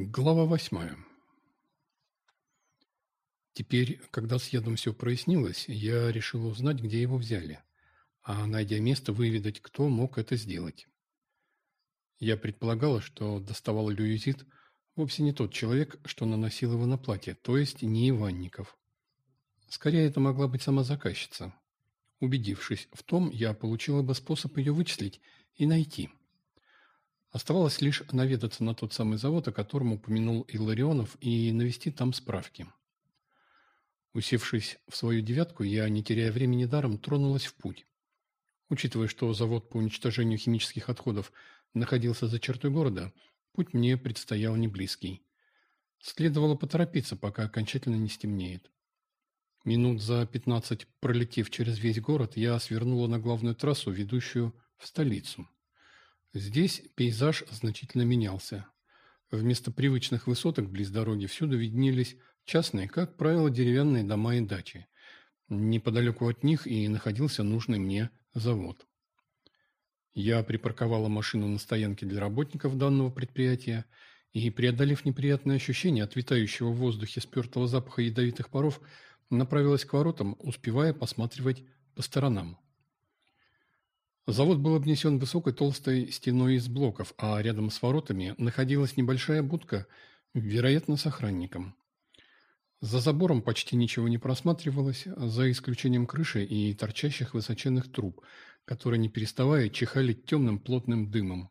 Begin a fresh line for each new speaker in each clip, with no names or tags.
Глава восьмая. Теперь, когда с ядом все прояснилось, я решил узнать, где его взяли, а, найдя место, выведать, кто мог это сделать. Я предполагала, что доставал люизит вовсе не тот человек, что наносил его на платье, то есть не Иванников. Скорее, это могла быть сама заказчица. Убедившись в том, я получила бы способ ее вычислить и найти – Оставалось лишь наведаться на тот самый завод, о котором упомянул Илларионов, и навести там справки. Усевшись в свою девятку, я, не теряя времени даром, тронулась в путь. Учитывая, что завод по уничтожению химических отходов находился за чертой города, путь мне предстоял не близкий. Следовало поторопиться, пока окончательно не стемнеет. Минут за пятнадцать, пролетев через весь город, я свернула на главную трассу, ведущую в столицу. Здесь пейзаж значительно менялся. Вместо привычных высоток близ дороги всюду виднелись частные, как правило, деревянные дома и дачи. Неподалеку от них и находился нужный мне завод. Я припарковала машину на стоянке для работников данного предприятия и, преодолев неприятное ощущение от витающего в воздухе спертого запаха ядовитых паров, направилась к воротам, успевая посматривать по сторонам. Завод был обнесен высокой толстой стеной из блоков, а рядом с воротами находилась небольшая будка, вероятно, с охранником. За забором почти ничего не просматривалось, за исключением крыши и торчащих высоченных труб, которые, не переставая, чихали темным плотным дымом.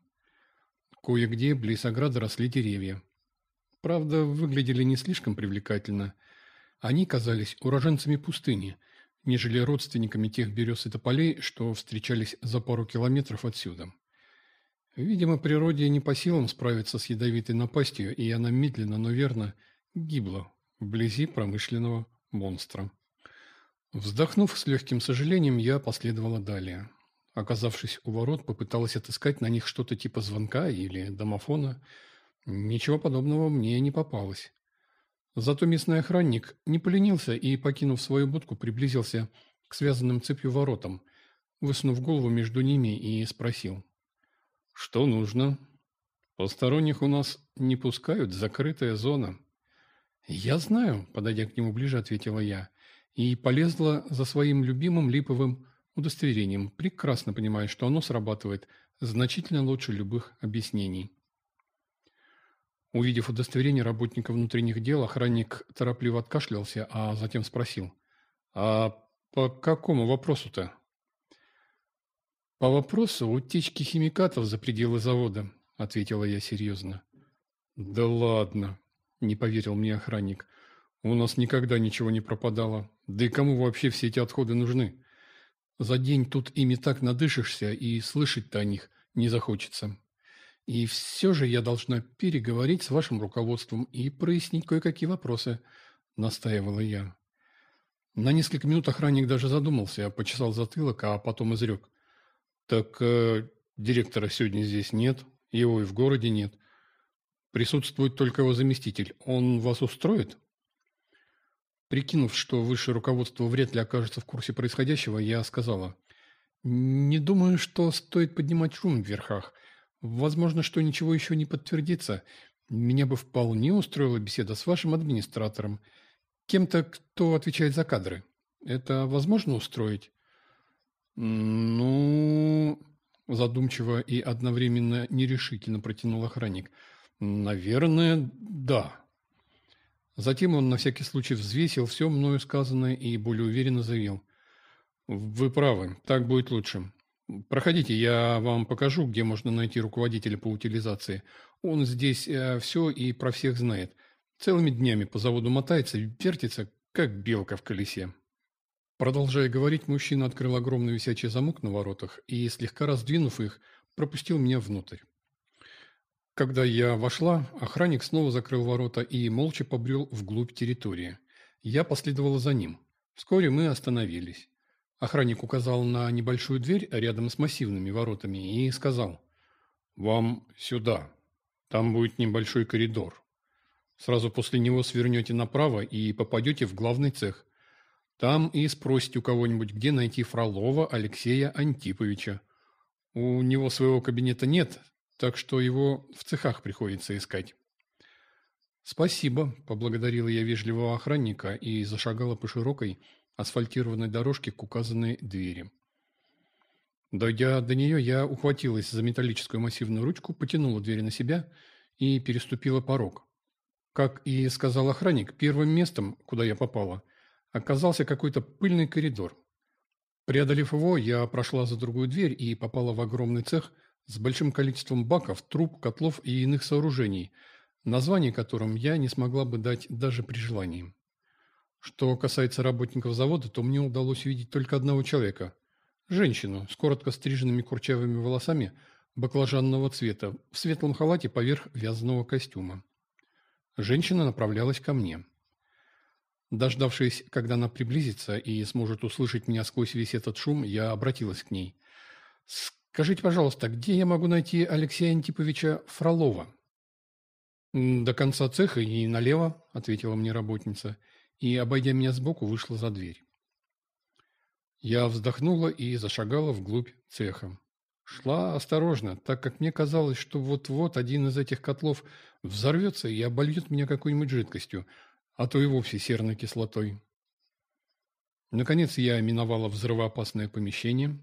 Кое-где близ ограды росли деревья. Правда, выглядели не слишком привлекательно. Они казались уроженцами пустыни – нежели родственниками тех берез и тополей, что встречались за пару километров отсюда. Видимо, природе не по силам справиться с ядовитой напастью, и она медленно, но верно гибла вблизи промышленного монстра. Вздохнув с легким сожалением, я последовала далее. Оказавшись у ворот, попыталась отыскать на них что-то типа звонка или домофона. Ничего подобного мне не попалось. Зато местный охранник не поленился и, покинув свою будку, приблизился к связанным цепью воротам, высунув голову между ними и спросил. «Что нужно? Посторонних у нас не пускают, закрытая зона». «Я знаю», — подойдя к нему ближе, ответила я, и полезла за своим любимым липовым удостоверением, прекрасно понимая, что оно срабатывает значительно лучше любых объяснений. Увидев удостоверение работника внутренних дел, охранник торопливо откашлялся, а затем спросил. «А по какому вопросу-то?» «По вопросу утечки химикатов за пределы завода», — ответила я серьезно. «Да ладно», — не поверил мне охранник. «У нас никогда ничего не пропадало. Да и кому вообще все эти отходы нужны? За день тут ими так надышишься, и слышать-то о них не захочется. И все же я должна переговорить с вашим руководством и прояснить кое-какие вопросы, настаивала я. На несколько минут охранник даже задумался, почесал затылок, а потом изрек. Так э, директора сегодня здесь нет, его и в городе нет. Присутствует только его заместитель. Он вас устроит? Прикинув, что высшее руководство вряд ли окажется в курсе происходящего, я сказала. Не думаю, что стоит поднимать шум в верхах. Возможно, что ничего еще не подтвердится. Меня бы вполне устроила беседа с вашим администратором. Кем-то, кто отвечает за кадры. Это возможно устроить? Ну... Задумчиво и одновременно нерешительно протянул охранник. Наверное, да. Затем он на всякий случай взвесил все мною сказанное и более уверенно заявил. Вы правы, так будет лучше. Проходите, я вам покажу, где можно найти руководителя по утилизации. Он здесь э, все и про всех знает. Целыми днями по заводу мотается, вертится, как белка в колесе. Продолжая говорить, мужчина открыл огромный висячий замок на воротах и, слегка раздвинув их, пропустил меня внутрь. Когда я вошла, охранник снова закрыл ворота и молча побрел вглубь территории. Я последовала за ним. Вскоре мы остановились. Охранник указал на небольшую дверь рядом с массивными воротами и сказал «Вам сюда. Там будет небольшой коридор. Сразу после него свернете направо и попадете в главный цех. Там и спросите у кого-нибудь, где найти Фролова Алексея Антиповича. У него своего кабинета нет, так что его в цехах приходится искать». «Спасибо», – поблагодарила я вежливого охранника и зашагала по широкой асфальтированной дорожке к указанной двери. Дойдя до нее, я ухватилась за металлическую массивную ручку, потянула дверь на себя и переступила порог. Как и сказал охранник, первым местом, куда я попала, оказался какой-то пыльный коридор. Преодолев его, я прошла за другую дверь и попала в огромный цех с большим количеством баков, труб, котлов и иных сооружений, название которым я не смогла бы дать даже при желании. Что касается работников завода, то мне удалось увидеть только одного человека – Женщину с коротко стриженными курчавыми волосами баклажанного цвета в светлом халате поверх вязаного костюма. Женщина направлялась ко мне. Дождавшись, когда она приблизится и сможет услышать меня сквозь весь этот шум, я обратилась к ней. «Скажите, пожалуйста, где я могу найти Алексея Антиповича Фролова?» «До конца цеха и налево», — ответила мне работница, и, обойдя меня сбоку, вышла за дверь. Я вздохнула и зашагала вглубь цеха. Шла осторожно, так как мне казалось, что вот-вот один из этих котлов взорвется и обольет меня какой-нибудь жидкостью, а то и вовсе серной кислотой. Наконец я миновала взрывоопасное помещение,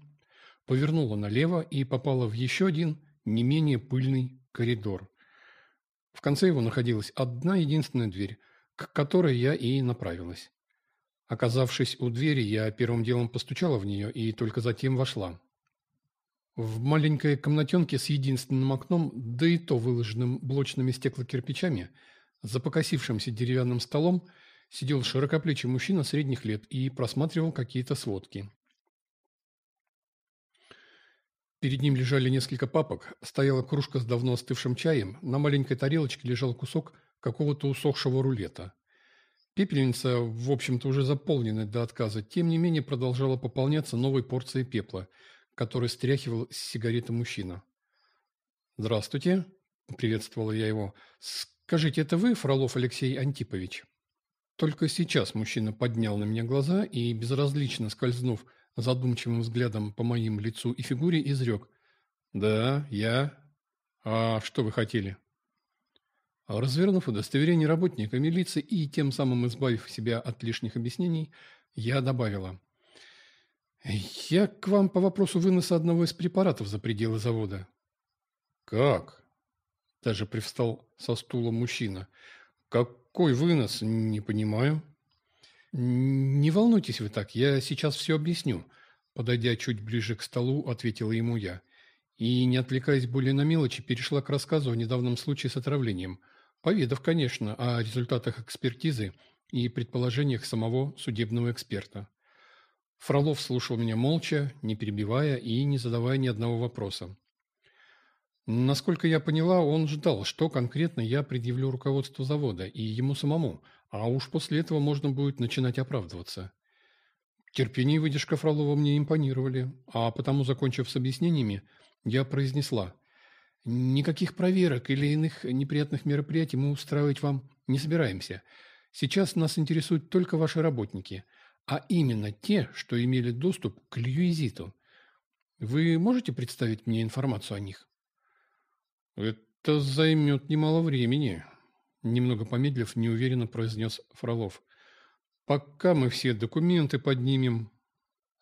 повернула налево и попала в еще один, не менее пыльный коридор. В конце его находилась одна единственная дверь, к которой я и направилась. Оказавшись у двери, я первым делом постучала в нее и только затем вошла. В маленькой комнатенке с единственным окном, да и то выложенным блочными стеклокирпичами, за покосившимся деревянным столом, сидел широкоплечий мужчина средних лет и просматривал какие-то сводки. Перед ним лежали несколько папок, стояла кружка с давно остывшим чаем, на маленькой тарелочке лежал кусок какого-то усохшего рулета – Пепельница, в общем-то уже заполненная до отказа, тем не менее продолжала пополняться новой порцией пепла, который стряхивал с сигареты мужчина. «Здравствуйте», — приветствовала я его. «Скажите, это вы, Фролов Алексей Антипович?» Только сейчас мужчина поднял на меня глаза и, безразлично скользнув задумчивым взглядом по моим лицу и фигуре, изрек. «Да, я. А что вы хотели?» Развернув удостоверение работника милиции и тем самым избавив себя от лишних объяснений, я добавила. «Я к вам по вопросу выноса одного из препаратов за пределы завода». «Как?» Даже привстал со стула мужчина. «Какой вынос? Не понимаю». «Не волнуйтесь вы так, я сейчас все объясню», подойдя чуть ближе к столу, ответила ему я. И, не отвлекаясь более на мелочи, перешла к рассказу о недавнем случае с отравлением – Поведав, конечно, о результатах экспертизы и предположениях самого судебного эксперта. Фролов слушал меня молча, не перебивая и не задавая ни одного вопроса. Насколько я поняла, он ждал, что конкретно я предъявлю руководству завода и ему самому, а уж после этого можно будет начинать оправдываться. Терпение и выдержка Фролова мне импонировали, а потому, закончив с объяснениями, я произнесла – Никаких проверок или иных неприятных мероприятий мы устраивать вам не собираемся. Сейчас нас интересуют только ваши работники, а именно те, что имели доступ к Льюизиту. Вы можете представить мне информацию о них? Это займет немало времени, немного помедлив, неуверенно произнес Фролов. Пока мы все документы поднимем.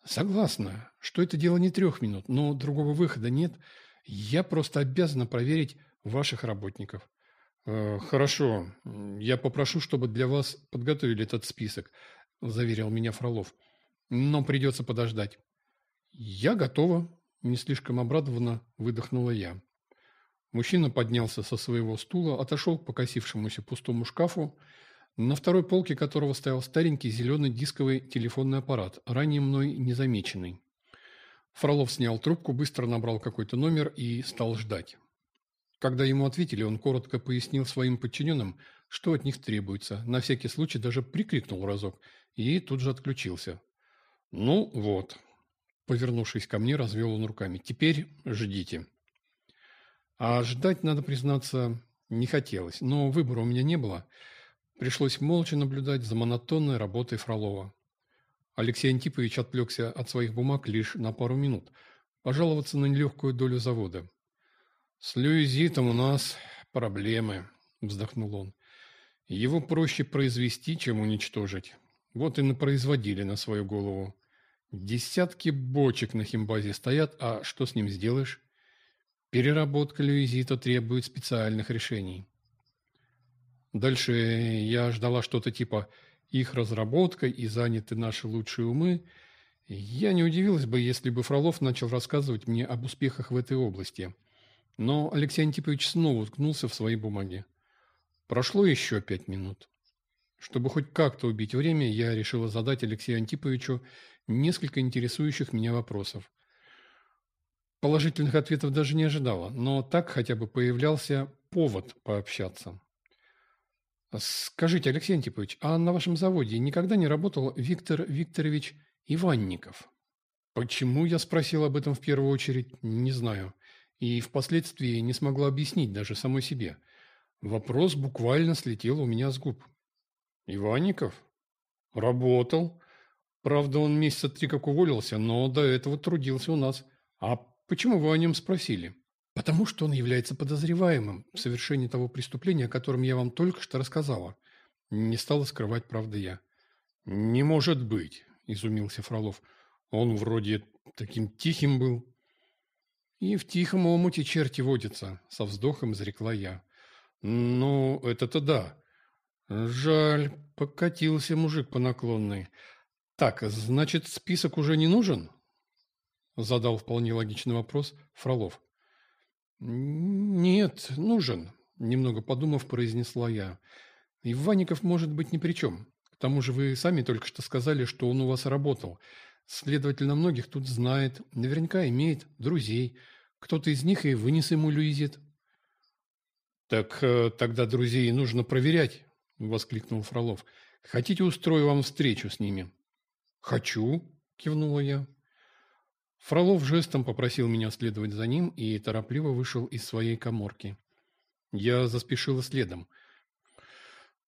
Согласна, что это дело не трех минут, но другого выхода нет – я просто обязана проверить ваших работников. Э, хорошо, я попрошу, чтобы для вас подготовили этот список, заверил меня Фролов. Но придется подождать. Я готова, не слишком обрадованно выдохнула я. Мужчина поднялся со своего стула, отошел к покосившемуся пустому шкафу, на второй полке которого стоял старенький зеленый дисковый телефонный аппарат, ранее мной незамеченный. Фролов снял трубку, быстро набрал какой-то номер и стал ждать. Когда ему ответили, он коротко пояснил своим подчиненным, что от них требуется, на всякий случай даже прикрикнул разок и тут же отключился. «Ну вот», — повернувшись ко мне, развел он руками, — «теперь ждите». А ждать, надо признаться, не хотелось, но выбора у меня не было. Пришлось молча наблюдать за монотонной работой Фролова. Алексей Антипович отвлекся от своих бумаг лишь на пару минут. Пожаловаться на нелегкую долю завода. «С Люизитом у нас проблемы», – вздохнул он. Его проще произвести, чем уничтожить. Вот и напроизводили на свою голову. Десятки бочек на химбазе стоят, а что с ним сделаешь? Переработка люизита требует специальных решений. Дальше я ждала что-то типа «их разработка и заняты наши лучшие умы». Я не удивилась бы, если бы Фролов начал рассказывать мне об успехах в этой области. Но Алексей Антипович снова уткнулся в свои бумаги. Прошло еще пять минут. Чтобы хоть как-то убить время, я решила задать Алексею Антиповичу несколько интересующих меня вопросов. Положительных ответов даже не ожидала, но так хотя бы появлялся повод пообщаться. Скажите, Алексей Антипович, а на вашем заводе никогда не работал Виктор Викторович Иванников? Почему я спросил об этом в первую очередь, не знаю. И впоследствии не смогла объяснить даже самой себе. Вопрос буквально слетел у меня с губ. Иванников? Работал. Правда, он месяца три как уволился, но до этого трудился у нас. А почему вы о нем спросили? Потому что он является подозреваемым в совершении того преступления, о котором я вам только что рассказала. Не стала скрывать правды я. Не может быть, изумился Фролов. Он вроде таким тихим был. И в тихом омуте черти водятся, со вздохом изрекла я. Ну, это-то да. Жаль, покатился мужик по наклонной. Так, значит, список уже не нужен? Задал вполне логичный вопрос Фролов. Нет, нужен, немного подумав, произнесла я. Иванников может быть ни при чем. К тому же вы сами только что сказали, что он у вас работал. Следовательно, многих тут знает, наверняка имеет друзей. Кто-то из них и вынес ему люизит. Так э, тогда друзей нужно проверять, – воскликнул Фролов. «Хотите, устрою вам встречу с ними?» «Хочу», – кивнула я. Фролов жестом попросил меня следовать за ним и торопливо вышел из своей коморки. Я заспешила следом.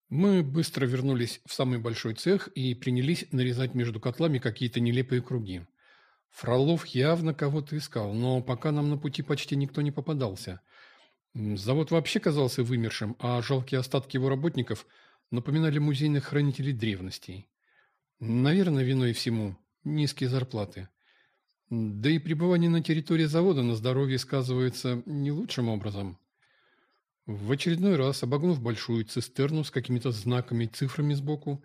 Мы быстро вернулись в самый большой цех и принялись нарезать между котлами какие-то нелепые круги. Фролов явно кого-то искал, но пока нам на пути почти никто не попадался – Завод вообще казался вымершим, а жалкие остатки его работников напоминали музейных хранителей древностей. Наверное, виной всему низкие зарплаты. Да и пребывание на территории завода на здоровье сказывается не лучшим образом. В очередной раз, обогнув большую цистерну с какими-то знаками и цифрами сбоку,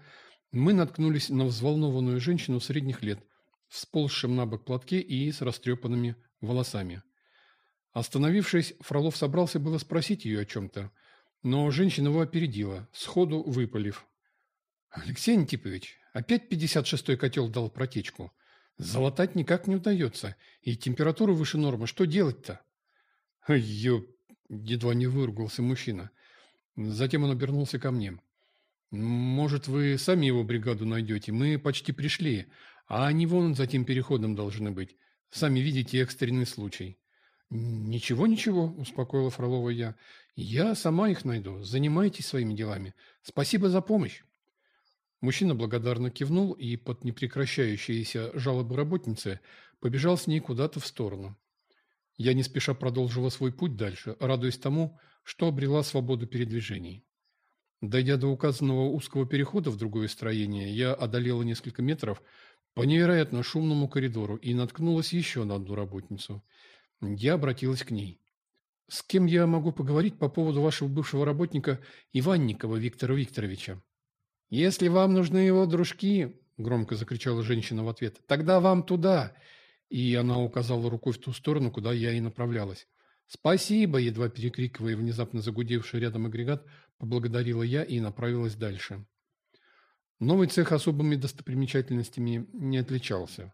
мы наткнулись на взволнованную женщину средних лет, в сползшем на бок платке и с растрепанными волосами. Остановившись, Фролов собрался было спросить ее о чем-то, но женщина его опередила, сходу выпалив. «Алексей Антипович, опять 56-й котел дал протечку. Залатать никак не удается, и температура выше нормы. Что делать-то?» «Ё...» — едва не выругался мужчина. Затем он обернулся ко мне. «Может, вы сами его бригаду найдете? Мы почти пришли, а они вон за тем переходом должны быть. Сами видите экстренный случай». «Ничего, ничего», – успокоила Фролова я. «Я сама их найду. Занимайтесь своими делами. Спасибо за помощь». Мужчина благодарно кивнул и под непрекращающиеся жалобы работницы побежал с ней куда-то в сторону. Я не спеша продолжила свой путь дальше, радуясь тому, что обрела свободу передвижений. Дойдя до указанного узкого перехода в другое строение, я одолела несколько метров по невероятно шумному коридору и наткнулась еще на одну работницу – я обратилась к ней. «С кем я могу поговорить по поводу вашего бывшего работника Иванникова Виктора Викторовича?» «Если вам нужны его дружки», – громко закричала женщина в ответ, – «тогда вам туда». И она указала рукой в ту сторону, куда я и направлялась. «Спасибо!» – едва перекрикивая внезапно загудевший рядом агрегат, поблагодарила я и направилась дальше. Новый цех особыми достопримечательностями не отличался.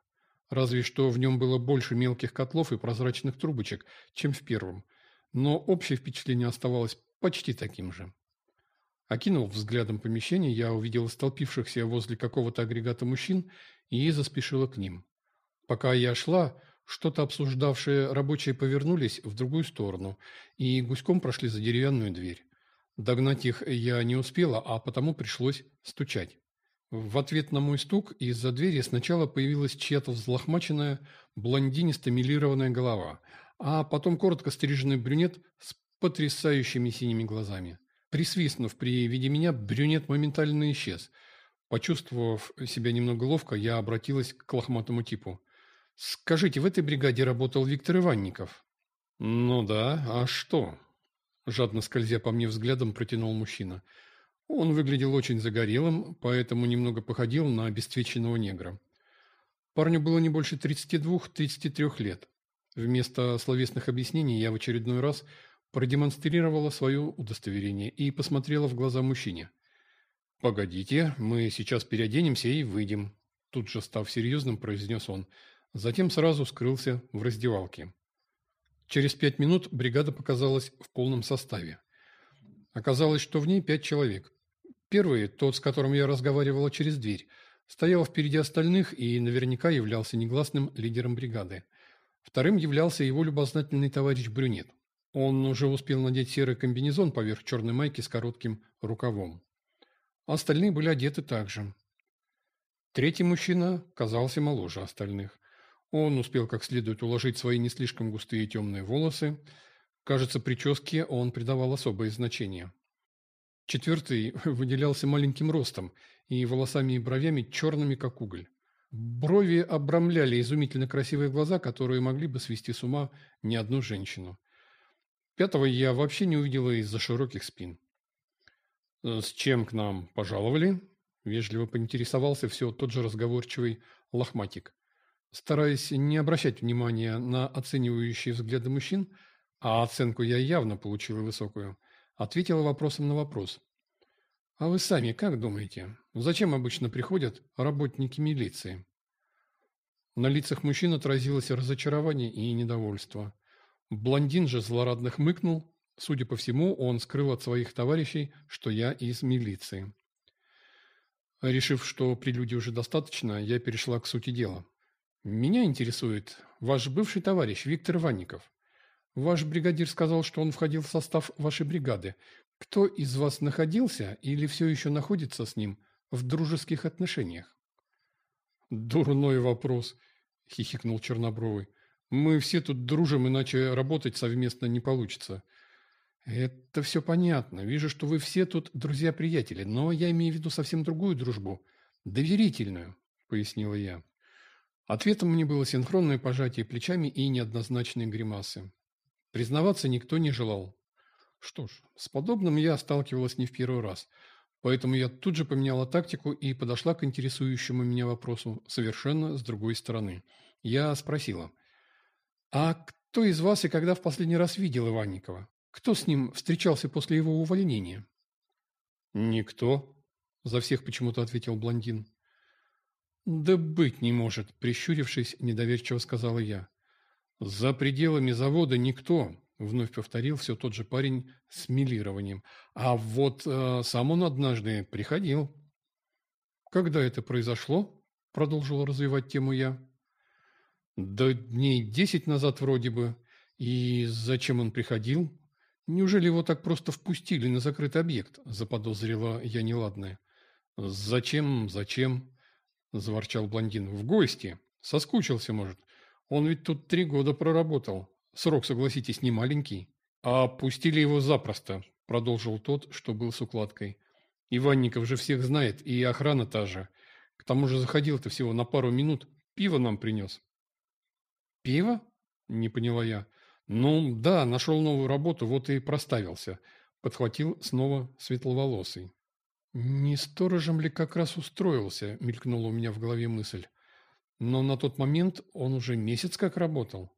Разве что в нем было больше мелких котлов и прозрачных трубочек, чем в первом. Но общее впечатление оставалось почти таким же. Окинув взглядом помещение, я увидел столпившихся возле какого-то агрегата мужчин и заспешила к ним. Пока я шла, что-то обсуждавшие рабочие повернулись в другую сторону и гуськом прошли за деревянную дверь. Догнать их я не успела, а потому пришлось стучать. В ответ на мой стук из-за двери сначала появилась чья-то взлохмаченная, блондинисто-милированная голова, а потом коротко стриженный брюнет с потрясающими синими глазами. Присвистнув при виде меня, брюнет моментально исчез. Почувствовав себя немного ловко, я обратилась к лохматому типу. «Скажите, в этой бригаде работал Виктор Иванников?» «Ну да, а что?» Жадно скользя по мне взглядом, протянул мужчина. Он выглядел очень загорелым, поэтому немного походил на обесцвеченного негра. Парню было не больше 32-33 лет. Вместо словесных объяснений я в очередной раз продемонстрировала свое удостоверение и посмотрела в глаза мужчине. «Погодите, мы сейчас переоденемся и выйдем», – тут же став серьезным, произнес он. Затем сразу скрылся в раздевалке. Через пять минут бригада показалась в полном составе. Оказалось, что в ней пять человек. Первый, тот, с которым я разговаривала через дверь, стоял впереди остальных и наверняка являлся негласным лидером бригады. Вторым являлся его любознательный товарищ Брюнет. Он уже успел надеть серый комбинезон поверх черной майки с коротким рукавом. Остальные были одеты так же. Третий мужчина казался моложе остальных. Он успел как следует уложить свои не слишком густые темные волосы. Кажется, прическе он придавал особое значение. Четвертый выделялся маленьким ростом и волосами и бровями черными, как уголь. Брови обрамляли изумительно красивые глаза, которые могли бы свести с ума не одну женщину. Пятого я вообще не увидела из-за широких спин. «С чем к нам пожаловали?» – вежливо поинтересовался все тот же разговорчивый лохматик. Стараясь не обращать внимания на оценивающие взгляды мужчин, а оценку я явно получила высокую, ответила вопросом на вопрос. «А вы сами как думаете, зачем обычно приходят работники милиции?» На лицах мужчин отразилось разочарование и недовольство. Блондин же злорадно хмыкнул. Судя по всему, он скрыл от своих товарищей, что я из милиции. Решив, что прелюдии уже достаточно, я перешла к сути дела. Меня интересует ваш бывший товарищ Виктор Иванников. Ваш бригадир сказал, что он входил в состав вашей бригады. Кто из вас находился или все еще находится с ним в дружеских отношениях? Дурной вопрос, хихикнул Чернобровый. Мы все тут дружим, иначе работать совместно не получится. Это все понятно. Вижу, что вы все тут друзья-приятели, но я имею в виду совсем другую дружбу. Доверительную, пояснила я. Ответом мне было синхронное пожатие плечами и неоднозначные гримасы. Признаваться никто не желал. Что ж, с подобным я сталкивалась не в первый раз, поэтому я тут же поменяла тактику и подошла к интересующему меня вопросу совершенно с другой стороны. Я спросила, «А кто из вас и когда в последний раз видел Иванникова? Кто с ним встречался после его увольнения?» «Никто», – за всех почему-то ответил блондин. «Да быть не может», – прищурившись, недоверчиво сказала я. «За пределами завода никто», – вновь повторил все тот же парень с милированием. «А вот э, сам он однажды приходил». «Когда это произошло?» – продолжил развивать тему я. «Да дней десять назад вроде бы. И зачем он приходил? Неужели его так просто впустили на закрытый объект?» – заподозрила я неладное. «Зачем, зачем?» – заворчал блондин. «В гости. Соскучился, может. Он ведь тут три года проработал. Срок, согласитесь, не маленький. А пустили его запросто», – продолжил тот, что был с укладкой. «Иванников же всех знает, и охрана та же. К тому же заходил-то всего на пару минут. Пиво нам принес». «Пиво?» – не поняла я. «Ну, да, нашел новую работу, вот и проставился», – подхватил снова светловолосый. «Не сторожем ли как раз устроился?» – мелькнула у меня в голове мысль. Но на тот момент он уже месяц как работал.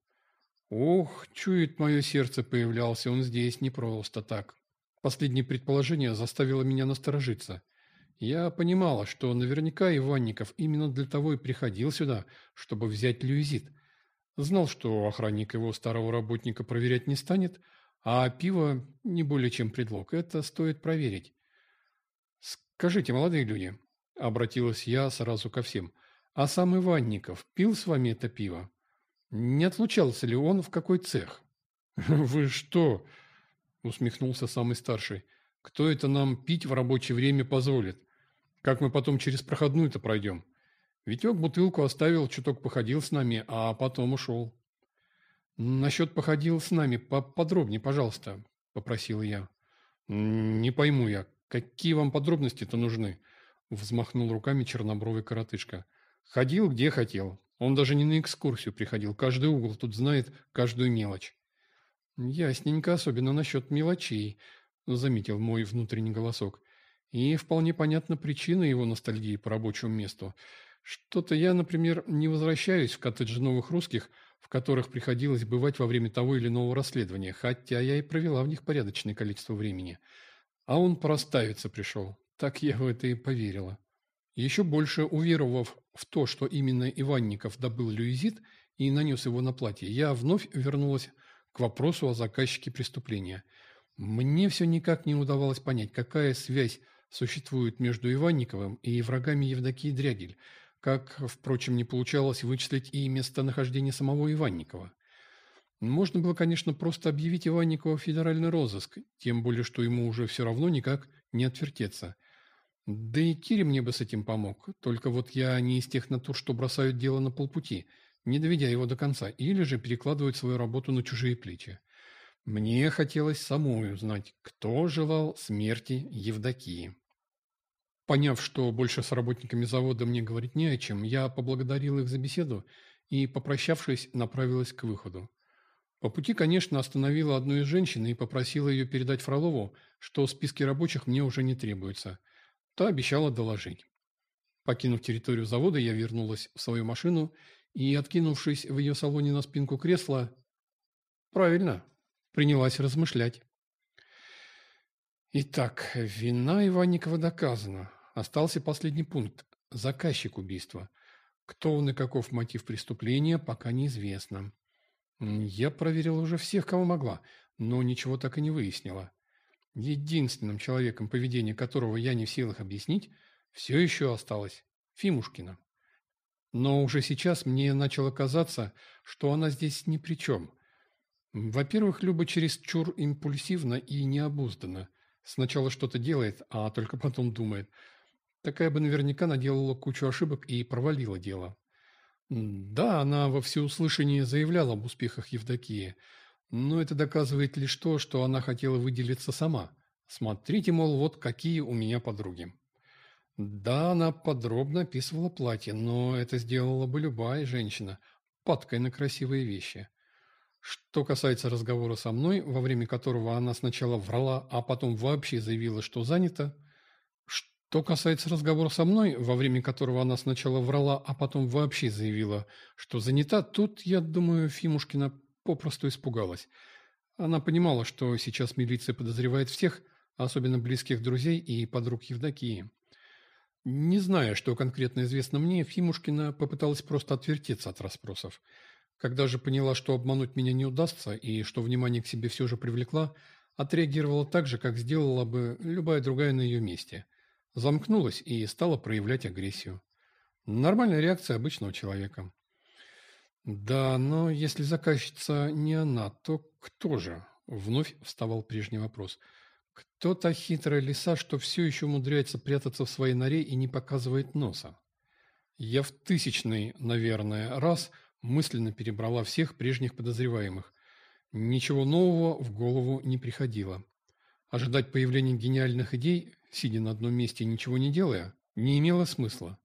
Ох, чует мое сердце, появлялся он здесь не просто так. Последнее предположение заставило меня насторожиться. Я понимала, что наверняка Иванников именно для того и приходил сюда, чтобы взять люизит. Знал, что охранник его старого работника проверять не станет, а пиво не более чем предлог. Это стоит проверить. «Скажите, молодые люди», — обратилась я сразу ко всем, «а сам Иванников пил с вами это пиво? Не отлучался ли он в какой цех?» «Вы что?» — усмехнулся самый старший. «Кто это нам пить в рабочее время позволит? Как мы потом через проходную-то пройдем? Витек бутылку оставил, чуток походил с нами, а потом ушел». «Насчет походил с нами поподробнее, пожалуйста», — попросил я. «Не пойму я, какие вам подробности-то нужны? Взмахнул руками чернобровый коротышка. Ходил, где хотел. Он даже не на экскурсию приходил. Каждый угол тут знает каждую мелочь. Ясненько, особенно насчет мелочей, заметил мой внутренний голосок. И вполне понятна причина его ностальгии по рабочему месту. Что-то я, например, не возвращаюсь в коттеджи новых русских, в которых приходилось бывать во время того или иного расследования, хотя я и провела в них порядочное количество времени. А он проставиться пришел. Так я в это и поверила. Еще больше уверовав в то, что именно Иванников добыл люизит и нанес его на платье, я вновь вернулась к вопросу о заказчике преступления. Мне все никак не удавалось понять, какая связь существует между Иванниковым и врагами Евдокии Дрягель, как, впрочем, не получалось вычислить и местонахождение самого Иванникова. Можно было, конечно, просто объявить Иванникова в федеральный розыск, тем более, что ему уже все равно никак не отвертеться. Да и Кири мне бы с этим помог, только вот я не из тех натур, что бросают дело на полпути, не доведя его до конца, или же перекладывают свою работу на чужие плечи. Мне хотелось самой узнать, кто желал смерти Евдокии. Поняв, что больше с работниками завода мне говорить не о чем, я поблагодарил их за беседу и, попрощавшись, направилась к выходу. По пути, конечно, остановила одну из женщин и попросила ее передать Фролову, что списки рабочих мне уже не требуются. Та обещала доложить. Покинув территорию завода, я вернулась в свою машину и, откинувшись в ее салоне на спинку кресла, правильно, принялась размышлять. Итак, вина Иванникова доказана. Остался последний пункт – заказчик убийства. Кто он и каков мотив преступления, пока неизвестно. Я проверила уже всех, кого могла, но ничего так и не выяснила. Единственным человеком, поведение которого я не в силах объяснить, все еще осталось Фимушкина. Но уже сейчас мне начало казаться, что она здесь ни при чем. Во-первых, Люба чересчур импульсивна и необуздана. Сначала что-то делает, а только потом думает – Такая бы наверняка наделала кучу ошибок и провалила дело. Да, она во всеуслышание заявляла об успехах Евдокии, но это доказывает лишь то, что она хотела выделиться сама. Смотрите, мол, вот какие у меня подруги. Да, она подробно описывала платье, но это сделала бы любая женщина, падкой на красивые вещи. Что касается разговора со мной, во время которого она сначала врала, а потом вообще заявила, что занята – что касается разговора со мной, во время которого она сначала врала, а потом вообще заявила, что занята, тут, я думаю, Фимушкина попросту испугалась. Она понимала, что сейчас милиция подозревает всех, особенно близких друзей и подруг Евдокии. Не зная, что конкретно известно мне, Фимушкина попыталась просто отвертеться от расспросов. Когда же поняла, что обмануть меня не удастся и что внимание к себе все же привлекла, отреагировала так же, как сделала бы любая другая на ее месте – замкнулась и стала проявлять агрессию. Нормальная реакция обычного человека. Да, но если заказчица не она, то кто же? Вновь вставал прежний вопрос. Кто та хитрая лиса, что все еще умудряется прятаться в своей норе и не показывает носа? Я в тысячный, наверное, раз мысленно перебрала всех прежних подозреваемых. Ничего нового в голову не приходило. Ожидать появления гениальных идей сидя на одном месте ничего не делая, не имело смысла.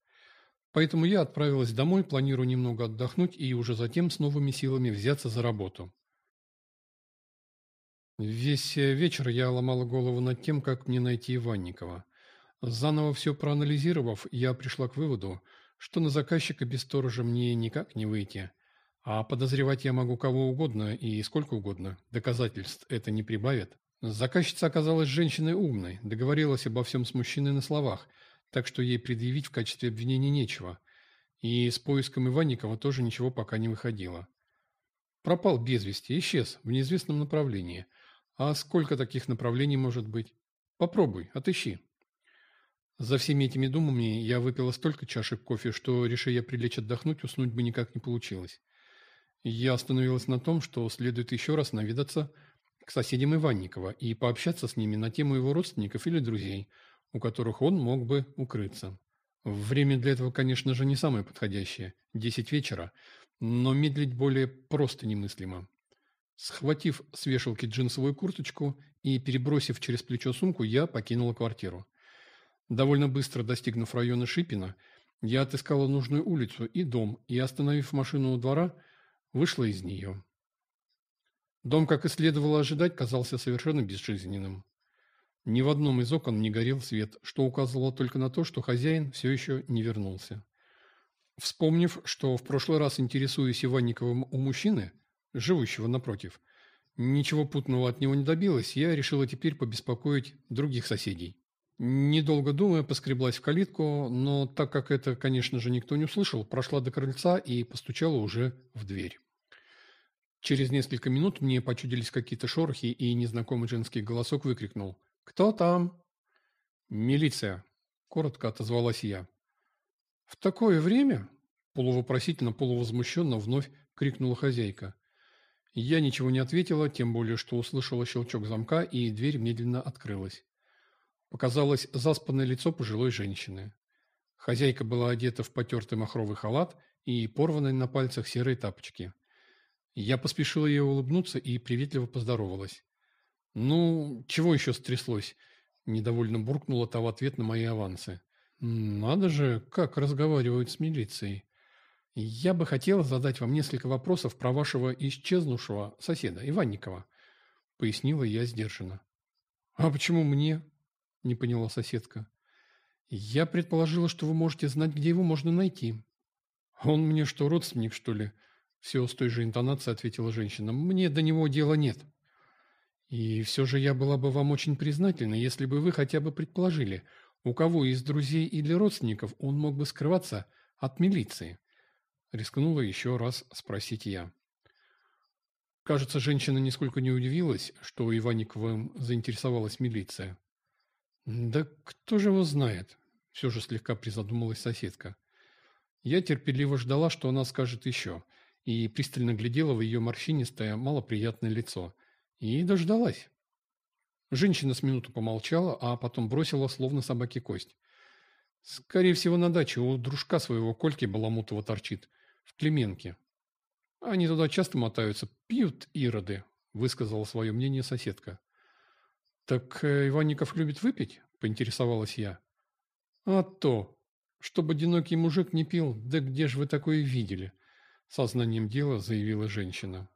Поэтому я отправилась домой, планируя немного отдохнуть и уже затем с новыми силами взяться за работу. Весь вечер я ломала голову над тем, как мне найти Иванникова. Заново все проанализировав, я пришла к выводу, что на заказчика без сторожа мне никак не выйти. А подозревать я могу кого угодно и сколько угодно. Доказательств это не прибавит. Заказчица оказалась женщиной умной, договорилась обо всем с мужчиной на словах, так что ей предъявить в качестве обвинения нечего. И с поиском Иванникова тоже ничего пока не выходило. Пропал без вести, исчез в неизвестном направлении. А сколько таких направлений может быть? Попробуй, отыщи. За всеми этими думами я выпила столько чашек кофе, что, решив я прилечь отдохнуть, уснуть бы никак не получилось. Я остановилась на том, что следует еще раз навидаться к соседям Иванникова и пообщаться с ними на тему его родственников или друзей, у которых он мог бы укрыться. Время для этого, конечно же, не самое подходящее – десять вечера, но медлить более просто немыслимо. Схватив с вешалки джинсовую курточку и перебросив через плечо сумку, я покинула квартиру. Довольно быстро достигнув района Шипина, я отыскала нужную улицу и дом, и, остановив машину у двора, вышла из нее. Дом, как и следовало ожидать, казался совершенно безжизненным. Ни в одном из окон не горел свет, что указывало только на то, что хозяин все еще не вернулся. Вспомнив, что в прошлый раз интересуясь Иванниковым у мужчины, живущего напротив, ничего путного от него не добилась, я решила теперь побеспокоить других соседей. Недолго думая, поскреблась в калитку, но так как это, конечно же, никто не услышал, прошла до крыльца и постучала уже в дверь. Через несколько минут мне почудились какие-то шорохи, и незнакомый женский голосок выкрикнул «Кто там?» «Милиция», – коротко отозвалась я. «В такое время?» – полувопросительно, полувозмущенно вновь крикнула хозяйка. Я ничего не ответила, тем более, что услышала щелчок замка, и дверь медленно открылась. Показалось заспанное лицо пожилой женщины. Хозяйка была одета в потертый махровый халат и порванные на пальцах серые тапочки. Я поспешила ей улыбнуться и приветливо поздоровалась. «Ну, чего еще стряслось?» – недовольно буркнула та в ответ на мои авансы. «Надо же, как разговаривают с милицией. Я бы хотела задать вам несколько вопросов про вашего исчезнувшего соседа, Иванникова», – пояснила я сдержанно. «А почему мне?» не поняла соседка. Я предположила, что вы можете знать, где его можно найти. Он мне что, родственник, что ли? Все с той же интонацией ответила женщина. Мне до него дела нет. И все же я была бы вам очень признательна, если бы вы хотя бы предположили, у кого из друзей или родственников он мог бы скрываться от милиции. Рискнула еще раз спросить я. Кажется, женщина нисколько не удивилась, что Иванниковым заинтересовалась милиция. «Да кто же его знает?» – все же слегка призадумалась соседка. Я терпеливо ждала, что она скажет еще, и пристально глядела в ее морщинистое, малоприятное лицо. И дождалась. Женщина с минуту помолчала, а потом бросила, словно собаке кость. «Скорее всего, на даче у дружка своего Кольки Баламутова торчит, в Клеменке. Они туда часто мотаются, пьют ироды», – высказала свое мнение соседка. «Так э, Иванников любит выпить?» – поинтересовалась я. «А то! Чтобы одинокий мужик не пил, да где же вы такое видели?» – сознанием дела заявила женщина.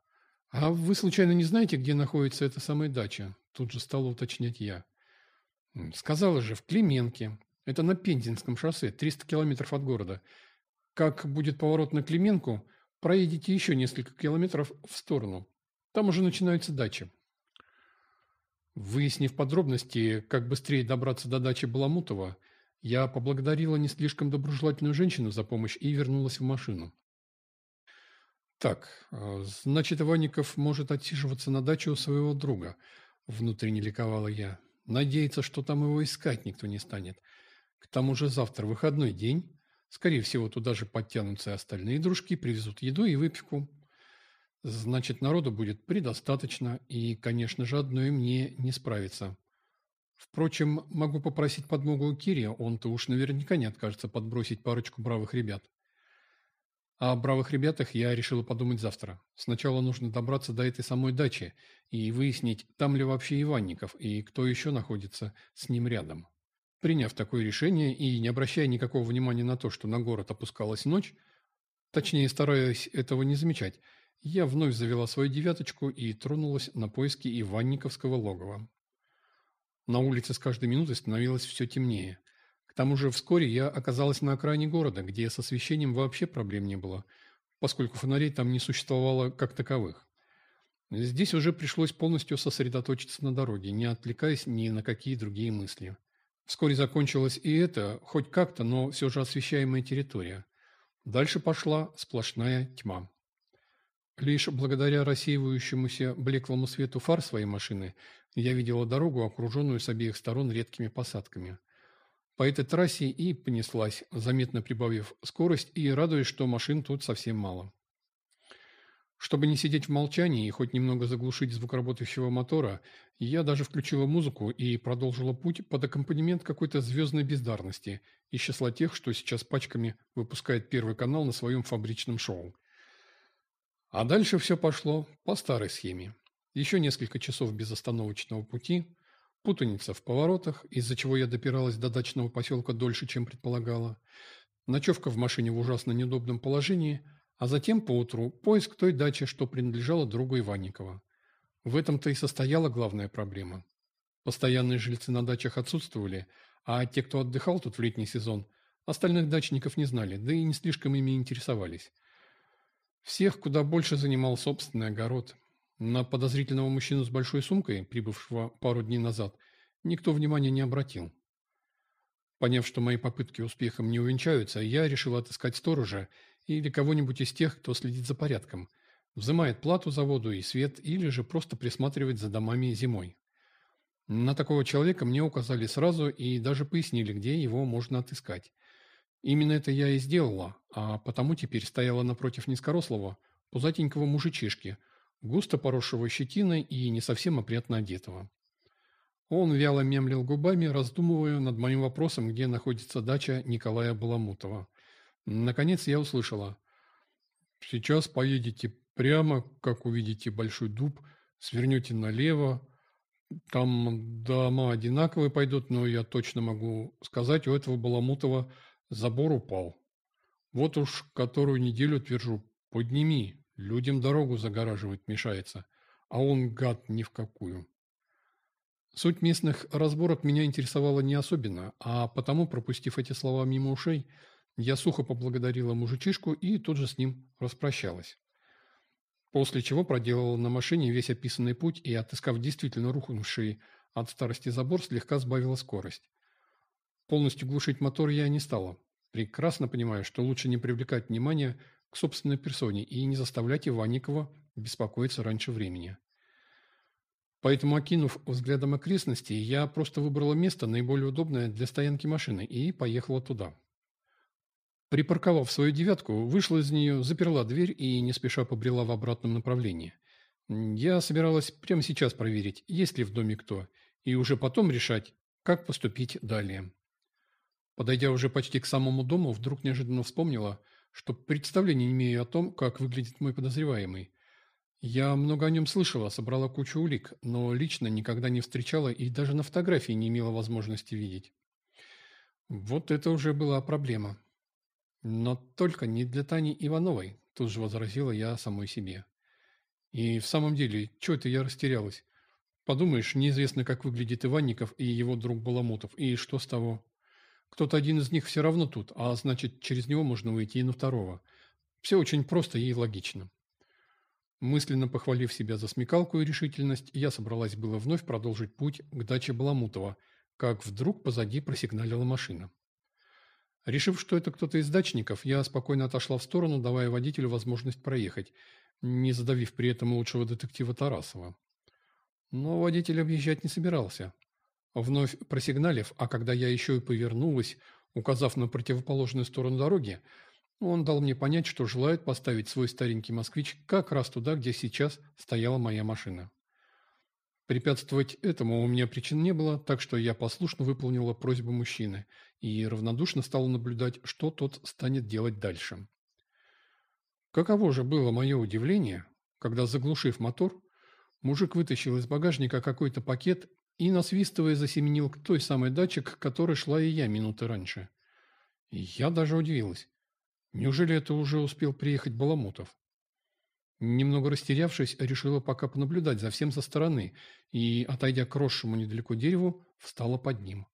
«А вы случайно не знаете, где находится эта самая дача?» – тут же стала уточнять я. «Сказала же, в Клименке. Это на Пензенском шоссе, 300 километров от города. Как будет поворот на Клименку, проедете еще несколько километров в сторону. Там уже начинаются дачи. Выяснив подробности, как быстрее добраться до дачи Баламутова, я поблагодарила не слишком доброжелательную женщину за помощь и вернулась в машину. «Так, а, значит, Иванников может отсиживаться на даче у своего друга», – внутренне ликовала я. «Надеяться, что там его искать никто не станет. К тому же завтра выходной день. Скорее всего, туда же подтянутся и остальные дружки, привезут еду и выпивку. Значит, народу будет предостаточно, и, конечно же, одной мне не справиться. Впрочем, могу попросить подмогу у Кири, он-то уж наверняка не откажется подбросить парочку бравых ребят. О бравых ребятах я решила подумать завтра. Сначала нужно добраться до этой самой дачи и выяснить, там ли вообще Иванников и кто еще находится с ним рядом. Приняв такое решение и не обращая никакого внимания на то, что на город опускалась ночь, точнее стараясь этого не замечать, я вновь завела свою девяточку и тронулась на поиски Иванниковского логова. На улице с каждой минутой становилось все темнее. К тому же вскоре я оказалась на окраине города, где с освещением вообще проблем не было, поскольку фонарей там не существовало как таковых. Здесь уже пришлось полностью сосредоточиться на дороге, не отвлекаясь ни на какие другие мысли. Вскоре закончилась и эта, хоть как-то, но все же освещаемая территория. Дальше пошла сплошная тьма. Лишь благодаря рассеивающемуся блеклому свету фар своей машины я видела дорогу, окруженную с обеих сторон редкими посадками. По этой трассе и понеслась, заметно прибавив скорость и радуясь, что машин тут совсем мало. Чтобы не сидеть в молчании и хоть немного заглушить звук работающего мотора, я даже включила музыку и продолжила путь под аккомпанемент какой-то звездной бездарности из числа тех, что сейчас пачками выпускает Первый канал на своем фабричном шоу. А дальше все пошло по старой схеме. Еще несколько часов безостановочного пути, путаница в поворотах, из-за чего я допиралась до дачного поселка дольше, чем предполагала, ночевка в машине в ужасно неудобном положении, а затем поутру поиск той дачи, что принадлежала другу Иванникова. В этом-то и состояла главная проблема. Постоянные жильцы на дачах отсутствовали, а те, кто отдыхал тут в летний сезон, остальных дачников не знали, да и не слишком ими интересовались. Всех куда больше занимал собственный огород. На подозрительного мужчину с большой сумкой, прибывшего пару дней назад, никто внимания не обратил. Поняв, что мои попытки успехом не увенчаются, я решил отыскать сторожа или кого-нибудь из тех, кто следит за порядком, взимает плату за воду и свет или же просто присматривает за домами зимой. На такого человека мне указали сразу и даже пояснили, где его можно отыскать. Именно это я и сделала, а потому теперь стояла напротив низкорослого, пузатенького мужичишки, густо поросшего щетиной и не совсем опрятно одетого. Он вяло мемлил губами, раздумывая над моим вопросом, где находится дача Николая Баламутова. Наконец я услышала. «Сейчас поедете прямо, как увидите большой дуб, свернете налево, там дома одинаковые пойдут, но я точно могу сказать, у этого Баламутова забор упал. Вот уж которую неделю твержу, подними, людям дорогу загораживать мешается, а он гад ни в какую. Суть местных разборок меня интересовала не особенно, а потому, пропустив эти слова мимо ушей, я сухо поблагодарила мужичишку и тут же с ним распрощалась. После чего проделала на машине весь описанный путь и, отыскав действительно рухнувший от старости забор, слегка сбавила скорость. Полностью глушить мотор я не стала, прекрасно понимая, что лучше не привлекать внимания к собственной персоне и не заставлять Иванникова беспокоиться раньше времени. Поэтому, окинув взглядом окрестности, я просто выбрала место, наиболее удобное для стоянки машины, и поехала туда. Припарковав свою девятку, вышла из нее, заперла дверь и не спеша побрела в обратном направлении. Я собиралась прямо сейчас проверить, есть ли в доме кто, и уже потом решать, как поступить далее. Подойдя уже почти к самому дому, вдруг неожиданно вспомнила, что представления не имею о том, как выглядит мой подозреваемый. Я много о нем слышала, собрала кучу улик, но лично никогда не встречала и даже на фотографии не имела возможности видеть. Вот это уже была проблема. Но только не для Тани Ивановой, тут же возразила я самой себе. И в самом деле, что это я растерялась? Подумаешь, неизвестно, как выглядит Иванников и его друг Баламутов, и что с того? Кто-то один из них все равно тут, а значит, через него можно выйти и на второго. Все очень просто и логично. Мысленно похвалив себя за смекалку и решительность, я собралась было вновь продолжить путь к даче Баламутова, как вдруг позади просигналила машина. Решив, что это кто-то из дачников, я спокойно отошла в сторону, давая водителю возможность проехать, не задавив при этом лучшего детектива Тарасова. Но водитель объезжать не собирался. Вновь просигналив, а когда я еще и повернулась, указав на противоположную сторону дороги, он дал мне понять, что желает поставить свой старенький москвич как раз туда, где сейчас стояла моя машина. Препятствовать этому у меня причин не было, так что я послушно выполнила просьбу мужчины и равнодушно стала наблюдать, что тот станет делать дальше. Каково же было мое удивление, когда, заглушив мотор, мужик вытащил из багажника какой-то пакет и, насвистывая, засеменил к той самой даче, к которой шла и я минуты раньше. Я даже удивилась. Неужели это уже успел приехать Баламутов? Немного растерявшись, решила пока понаблюдать за всем со стороны и, отойдя к росшему недалеко дереву, встала под ним.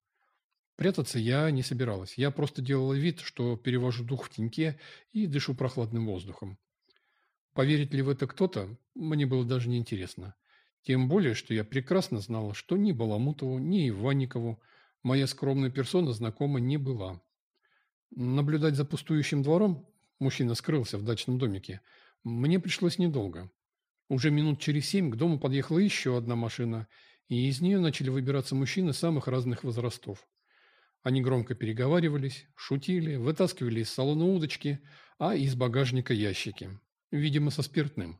Прятаться я не собиралась. Я просто делала вид, что перевожу дух в теньке и дышу прохладным воздухом. Поверит ли в это кто-то, мне было даже неинтересно. Тем более, что я прекрасно знала, что ни Баламутову, ни Иванникову моя скромная персона знакома не была. Наблюдать за пустующим двором, мужчина скрылся в дачном домике – мне пришлось недолго. Уже минут через семь к дому подъехала еще одна машина, и из нее начали выбираться мужчины самых разных возрастов. Они громко переговаривались, шутили, вытаскивали из салона удочки, а из багажника ящики. Видимо, со спиртным.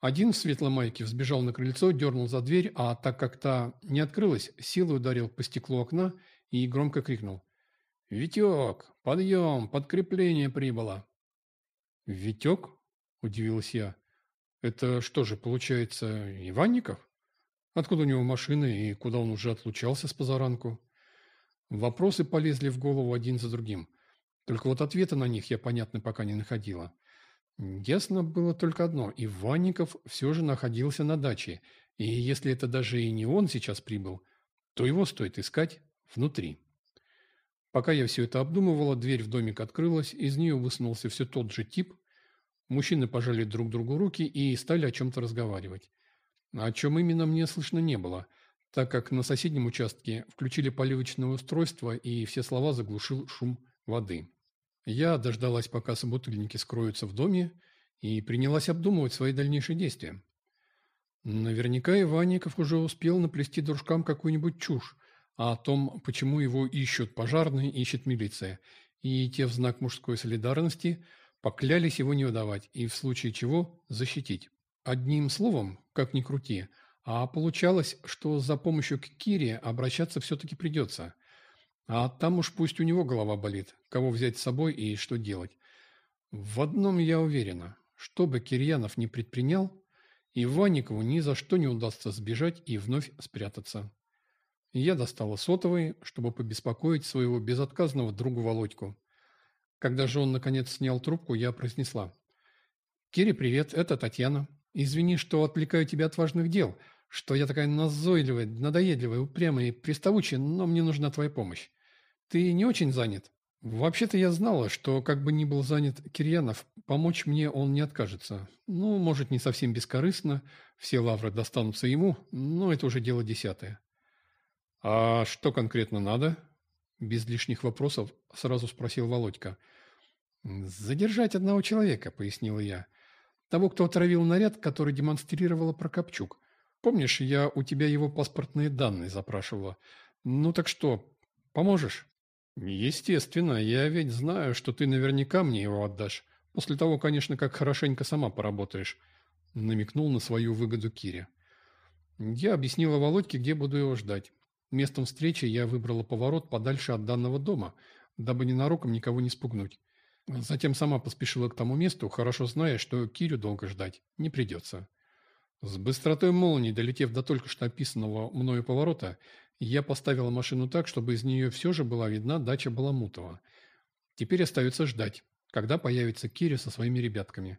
Один в светлой майке взбежал на крыльцо, дернул за дверь, а так как та не открылась, силой ударил по стеклу окна и громко крикнул. «Витек, подъем, подкрепление прибыло!» «Витек?» – удивилась я. «Это что же, получается, Иванников? Откуда у него машина и куда он уже отлучался с позаранку?» Вопросы полезли в голову один за другим. Только вот ответа на них я, понятно, пока не находила. Ясно было только одно – Иванников все же находился на даче, и если это даже и не он сейчас прибыл, то его стоит искать внутри. Пока я все это обдумывала, дверь в домик открылась, из нее высунулся все тот же тип. Мужчины пожали друг другу руки и стали о чем-то разговаривать. О чем именно мне слышно не было, так как на соседнем участке включили поливочное устройство и все слова заглушил шум воды. Я дождалась, пока собутыльники скроются в доме, и принялась обдумывать свои дальнейшие действия. Наверняка Иванников уже успел наплести дружкам какую-нибудь чушь, о том, почему его ищут пожарные, ищет милиция. И те в знак мужской солидарности поклялись его не выдавать и в случае чего защитить. Одним словом, как ни крути, а получалось, что за помощью к Кире обращаться все-таки придется. А там уж пусть у него голова болит, кого взять с собой и что делать. В одном я уверена, что бы Кирьянов не предпринял, Иванникову ни за что не удастся сбежать и вновь спрятаться. Я достала сотовый, чтобы побеспокоить своего безотказного друга Володьку. Когда же он, наконец, снял трубку, я произнесла. «Кири, привет, это Татьяна. Извини, что отвлекаю тебя от важных дел, что я такая назойливая, надоедливая, упрямая и приставучая, но мне нужна твоя помощь. Ты не очень занят?» Вообще-то я знала, что как бы ни был занят Кирьянов, помочь мне он не откажется. Ну, может, не совсем бескорыстно, все лавры достанутся ему, но это уже дело десятое. «А что конкретно надо?» Без лишних вопросов сразу спросил Володька. «Задержать одного человека», — пояснила я. «Того, кто отравил наряд, который демонстрировала Прокопчук. Помнишь, я у тебя его паспортные данные запрашивала? Ну так что, поможешь?» «Естественно, я ведь знаю, что ты наверняка мне его отдашь. После того, конечно, как хорошенько сама поработаешь», — намекнул на свою выгоду Кире. Я объяснила Володьке, где буду его ждать. Местом встречи я выбрала поворот подальше от данного дома, дабы ненароком никого не спугнуть. Затем сама поспешила к тому месту, хорошо зная, что Кирю долго ждать не придется. С быстротой молнии, долетев до только что описанного мною поворота, я поставила машину так, чтобы из нее все же была видна дача Баламутова. Теперь остается ждать, когда появится Киря со своими ребятками.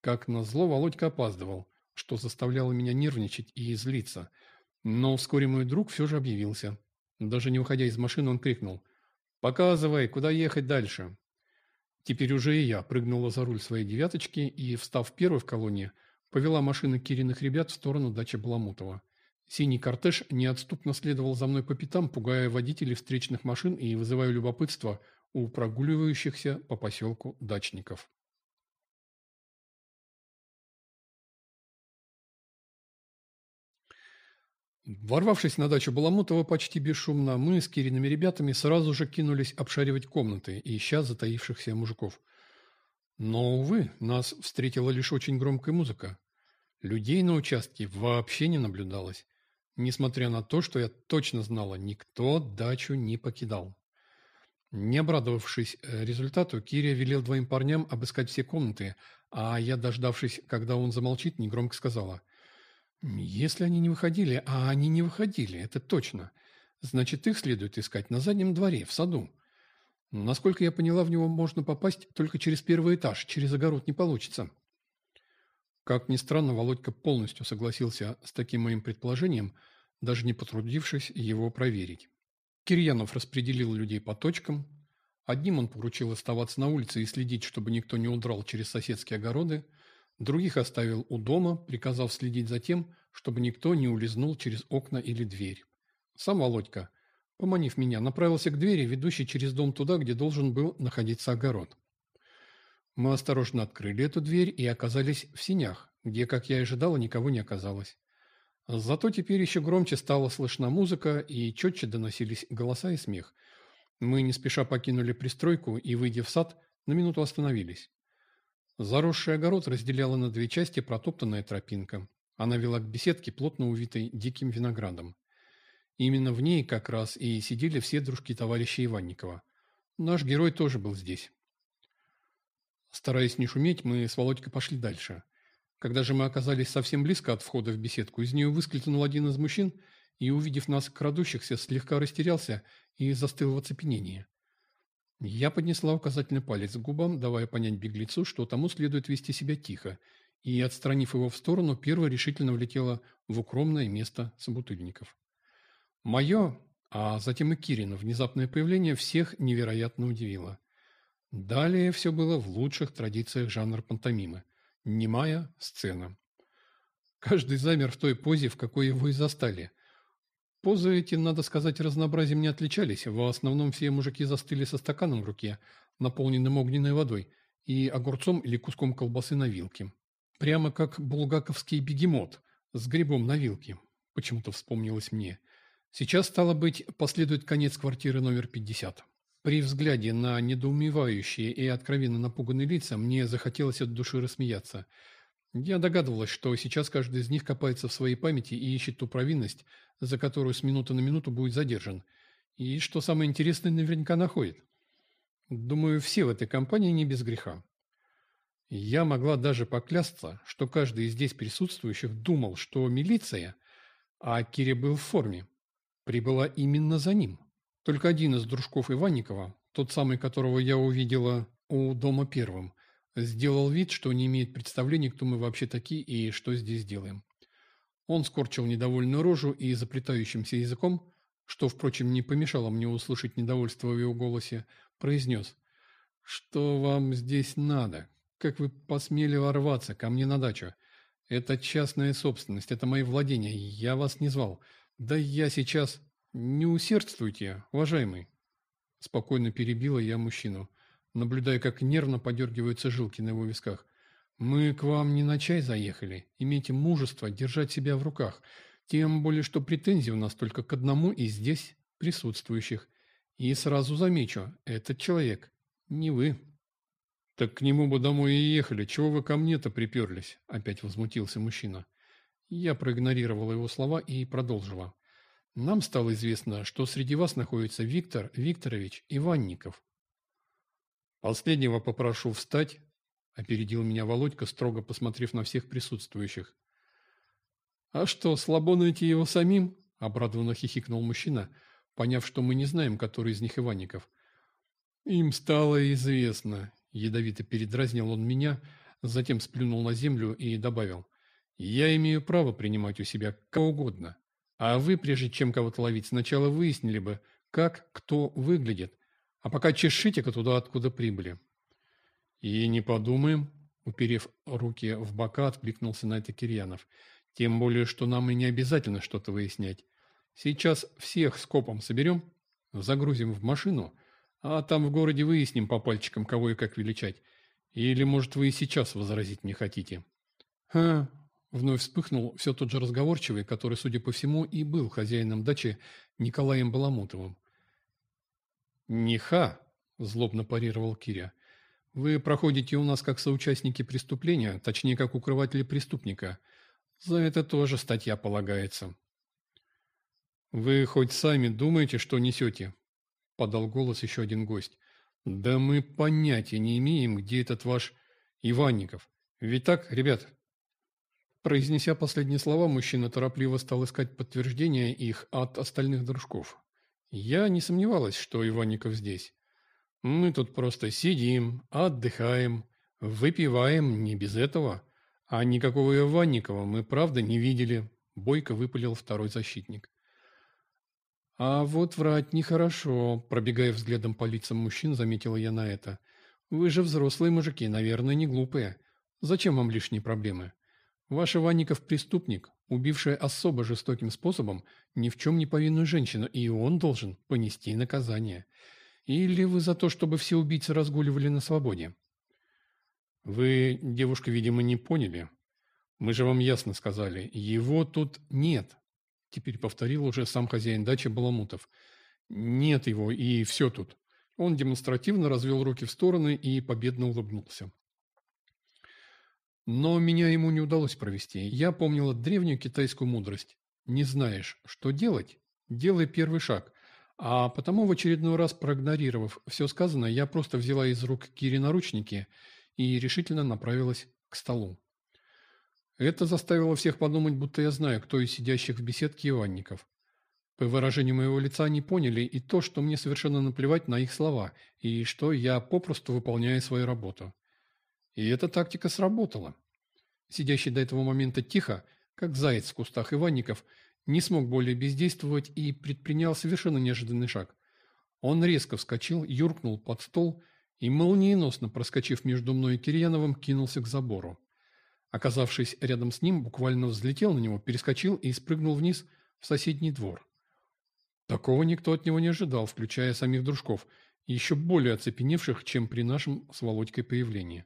Как назло, Володька опаздывал, что заставляло меня нервничать и злиться – но вскоре мой друг все же объявился. Даже не уходя из машины, он крикнул. «Показывай, куда ехать дальше?» Теперь уже и я прыгнула за руль своей девяточки и, встав первой в колонне, повела машины Кириных ребят в сторону дачи Баламутова. Синий кортеж неотступно следовал за мной по пятам, пугая водителей встречных машин и вызывая любопытство у прогуливающихся по поселку дачников. Ворвавшись на дачу Баламутова почти бесшумно, мы с Кириными ребятами сразу же кинулись обшаривать комнаты, ища затаившихся мужиков. Но, увы, нас встретила лишь очень громкая музыка. Людей на участке вообще не наблюдалось. Несмотря на то, что я точно знала, никто дачу не покидал. Не обрадовавшись э, результату, Кирия велел двоим парням обыскать все комнаты, а я, дождавшись, когда он замолчит, негромко сказала – если они не выходили, а они не выходили, это точно, значит, их следует искать на заднем дворе, в саду. Насколько я поняла, в него можно попасть только через первый этаж, через огород не получится. Как ни странно, Володька полностью согласился с таким моим предположением, даже не потрудившись его проверить. Кирьянов распределил людей по точкам. Одним он поручил оставаться на улице и следить, чтобы никто не удрал через соседские огороды – Других оставил у дома, приказав следить за тем, чтобы никто не улизнул через окна или дверь. Сам Володька, поманив меня, направился к двери, ведущей через дом туда, где должен был находиться огород. Мы осторожно открыли эту дверь и оказались в синях, где, как я и ожидала, никого не оказалось. Зато теперь еще громче стала слышна музыка и четче доносились голоса и смех. Мы не спеша покинули пристройку и, выйдя в сад, на минуту остановились. Заросший огород разделяла на две части протоптанная тропинка. Она вела к беседке, плотно увитой диким виноградом. Именно в ней как раз и сидели все дружки товарища Иванникова. Наш герой тоже был здесь. Стараясь не шуметь, мы с Володькой пошли дальше. Когда же мы оказались совсем близко от входа в беседку, из нее выскользнул один из мужчин и, увидев нас крадущихся, слегка растерялся и застыл в оцепенении. Я поднесла указательный палец к губам, давая понять беглецу, что тому следует вести себя тихо, и, отстранив его в сторону, первая решительно влетела в укромное место собутыльников. Мое, а затем и Кирина, внезапное появление всех невероятно удивило. Далее все было в лучших традициях жанра пантомимы. Немая сцена. Каждый замер в той позе, в какой его и застали. Позы эти, надо сказать, разнообразием не отличались. В основном все мужики застыли со стаканом в руке, наполненным огненной водой, и огурцом или куском колбасы на вилке. Прямо как булгаковский бегемот с грибом на вилке, почему-то вспомнилось мне. Сейчас, стало быть, последует конец квартиры номер 50. При взгляде на недоумевающие и откровенно напуганные лица мне захотелось от души рассмеяться. Я догадывалась, что сейчас каждый из них копается в своей памяти и ищет ту провинность, за которую с минуты на минуту будет задержан. И, что самое интересное, наверняка находит. Думаю, все в этой компании не без греха. Я могла даже поклясться, что каждый из здесь присутствующих думал, что милиция, а Кире был в форме, прибыла именно за ним. Только один из дружков Иванникова, тот самый, которого я увидела у дома первым, сделал вид, что не имеет представления, кто мы вообще такие и что здесь делаем. Он скорчил недовольную рожу и заплетающимся языком, что, впрочем, не помешало мне услышать недовольство в его голосе, произнес «Что вам здесь надо? Как вы посмели ворваться ко мне на дачу? Это частная собственность, это мои владения, я вас не звал. Да я сейчас... Не усердствуйте, уважаемый. Спокойно перебила я мужчину, наблюдая, как нервно подергиваются жилки на его висках. Мы к вам не на чай заехали. Имейте мужество держать себя в руках. Тем более, что претензии у нас только к одному из здесь присутствующих. И сразу замечу, этот человек не вы. «Так к нему бы домой и ехали. Чего вы ко мне-то приперлись?» – опять возмутился мужчина. Я проигнорировала его слова и продолжила. «Нам стало известно, что среди вас находится Виктор Викторович Иванников». «Последнего попрошу встать», – опередил меня Володька, строго посмотрев на всех присутствующих. «А что, слабо найти его самим?» – обрадованно хихикнул мужчина, поняв, что мы не знаем, который из них Иванников. «Им стало известно. Ядовито передразнил он меня, затем сплюнул на землю и добавил. «Я имею право принимать у себя кого угодно. А вы, прежде чем кого-то ловить, сначала выяснили бы, как кто выглядит, а пока чешите-ка туда, откуда прибыли». «И не подумаем», — уперев руки в бока, откликнулся на это Кирьянов. «Тем более, что нам и не обязательно что-то выяснять. Сейчас всех скопом соберем, загрузим в машину» А там в городе выясним по пальчикам, кого и как величать. Или, может, вы и сейчас возразить не хотите?» «Ха!» — вновь вспыхнул все тот же разговорчивый, который, судя по всему, и был хозяином дачи Николаем Баламутовым. «Не ха!» — злобно парировал Киря. «Вы проходите у нас как соучастники преступления, точнее, как укрыватели преступника. За это тоже статья полагается». «Вы хоть сами думаете, что несете?» – подал голос еще один гость. «Да мы понятия не имеем, где этот ваш Иванников. Ведь так, ребят?» Произнеся последние слова, мужчина торопливо стал искать подтверждение их от остальных дружков. Я не сомневалась, что Иванников здесь. Мы тут просто сидим, отдыхаем, выпиваем не без этого. А никакого Иванникова мы правда не видели, бойко выпалил второй защитник. «А вот врать нехорошо», – пробегая взглядом по лицам мужчин, заметила я на это. «Вы же взрослые мужики, наверное, не глупые. Зачем вам лишние проблемы? Ваш Иванников преступник, убивший особо жестоким способом ни в чем не повинную женщину, и он должен понести наказание. Или вы за то, чтобы все убийцы разгуливали на свободе?» «Вы, девушка, видимо, не поняли. Мы же вам ясно сказали, его тут нет». Теперь повторил уже сам хозяин дачи Баламутов. «Нет его, и все тут». Он демонстративно развел руки в стороны и победно улыбнулся. Но меня ему не удалось провести. Я помнила древнюю китайскую мудрость. Не знаешь, что делать? Делай первый шаг. А потому в очередной раз проигнорировав все сказанное, я просто взяла из рук Кири наручники и решительно направилась к столу. Это заставило всех подумать, будто я знаю, кто из сидящих в беседке Иванников. По выражению моего лица они поняли и то, что мне совершенно наплевать на их слова, и что я попросту выполняю свою работу. И эта тактика сработала. Сидящий до этого момента тихо, как заяц в кустах Иванников, не смог более бездействовать и предпринял совершенно неожиданный шаг. Он резко вскочил, юркнул под стол и, молниеносно проскочив между мной и Кирьяновым, кинулся к забору. Оказавшись рядом с ним, буквально взлетел на него, перескочил и спрыгнул вниз в соседний двор. Такого никто от него не ожидал, включая самих дружков, еще более оцепеневших, чем при нашем с Володькой появлении.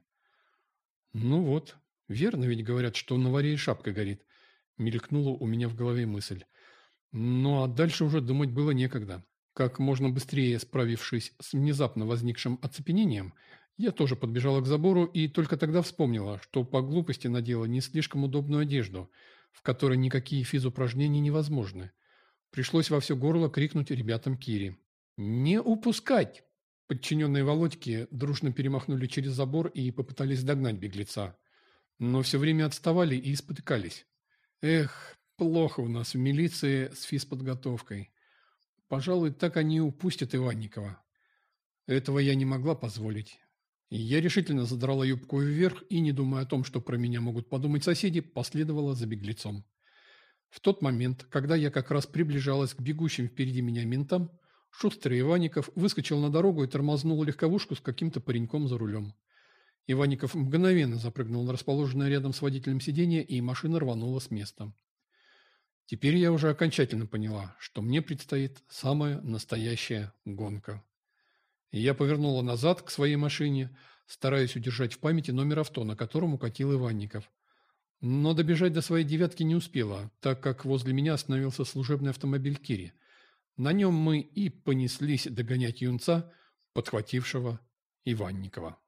«Ну вот, верно ведь говорят, что на варе и шапка горит», — мелькнула у меня в голове мысль. Ну а дальше уже думать было некогда. Как можно быстрее справившись с внезапно возникшим оцепенением, я тоже подбежала к забору и только тогда вспомнила, что по глупости надела не слишком удобную одежду, в которой никакие физупражнения невозможны. Пришлось во все горло крикнуть ребятам Кири. «Не упускать!» Подчиненные Володьки дружно перемахнули через забор и попытались догнать беглеца. Но все время отставали и спотыкались. Эх, плохо у нас в милиции с физподготовкой. Пожалуй, так они упустят Иванникова. Этого я не могла позволить. Я решительно задрала юбку вверх и, не думая о том, что про меня могут подумать соседи, последовала за беглецом. В тот момент, когда я как раз приближалась к бегущим впереди меня ментам, шустрый Иванников выскочил на дорогу и тормознул легковушку с каким-то пареньком за рулем. Иванников мгновенно запрыгнул на расположенное рядом с водителем сиденье, и машина рванула с места. Теперь я уже окончательно поняла, что мне предстоит самая настоящая гонка. я повернула назад к своей машине, стараясь удержать в памяти номер авто, на котором укатил Иванников. Но добежать до своей девятки не успела, так как возле меня остановился служебный автомобиль Кири. На нем мы и понеслись догонять юнца, подхватившего Иванникова.